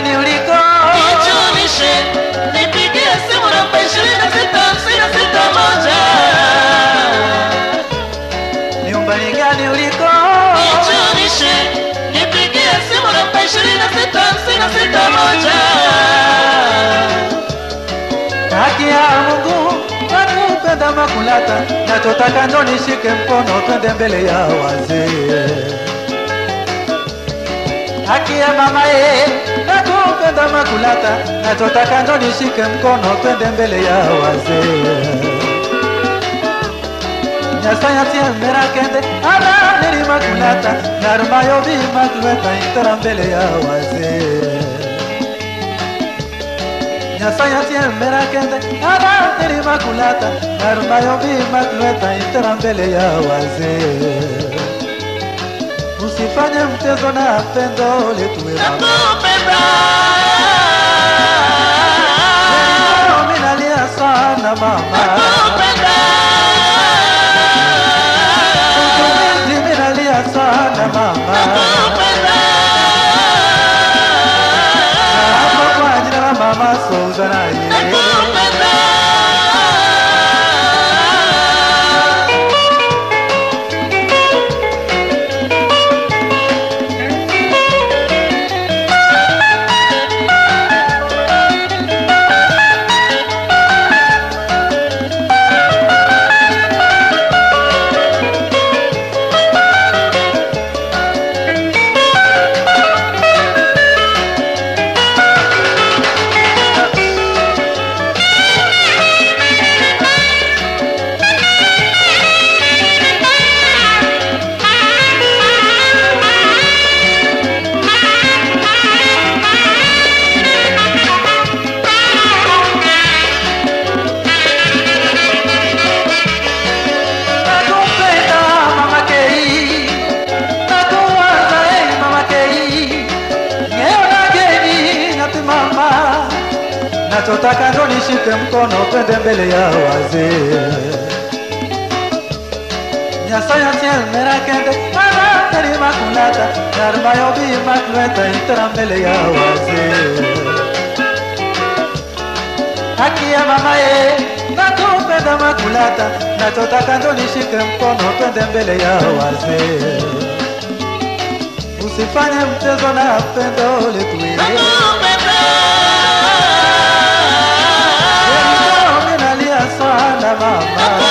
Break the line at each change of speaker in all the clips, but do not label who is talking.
duniani uliko, nijulishe,
nipigie simu namba ishirini na sita hamsini na sita moja.
Ni gani uliko, nijulishe,
nipigie simu namba ishirini na sita hamsini na sita moja.
Haki ya Mungu nakupenda Makulata, nachotaka njoo nishike mkono twende mbele ya wazee. Haki ya mama yeye nakupenda kulata, nachotaka ndo nishike mkono twende mbele ya wazee. Nyasaya tia mera kende ara niri Makulata, narumayo vima Makulata itara mbele ya wazee. Nyasaya tia mera kende ara niri Makulata, narumayo vima Makulata itara mbele ya wazee. Usifanye mchezo na pendo letu we mama.
nakupenda
mama. Oh, cho ta ca roni și când tono când bele ia oaze. Ia sa ia ți el mera când ara teri maculata dar mai obi maculata intra bele ia oaze. Aki ya mama e da na to peda maculata na da to ta ca roni și când tono când bele ia oaze. Usifanye mchezo na pendo letu. Da mama,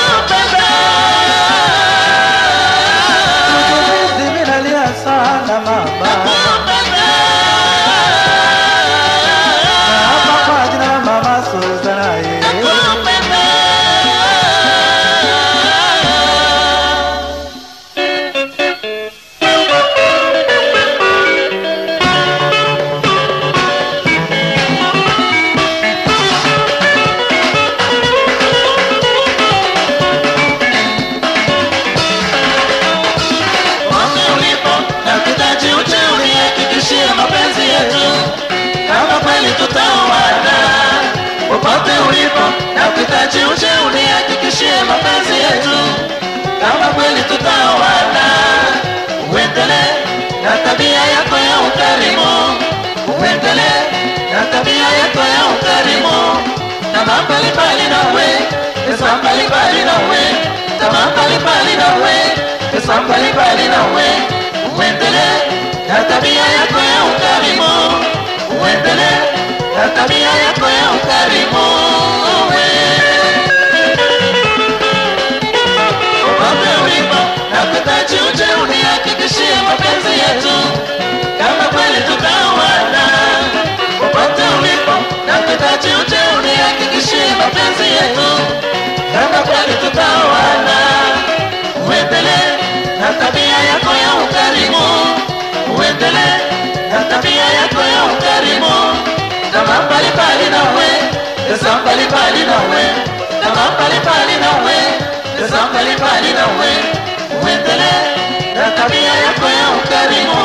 uendelee na tabia yako ya ukarimu, tamaa mbalimbali nawe, pesa mbalimbali nawe, tamaa mbalimbali nawe, pesa mbalimbali nawe, uendelee na tabia yako ya ukarimu, uendelee na tabia yako ya ukarimu. Tabia yako ya ukarimu. Zama mbalimbali nawe Zama mbalimbali nawe Zama mbalimbali nawe Zama mbalimbali nawe Uendelee na tabia yako ya ukarimu.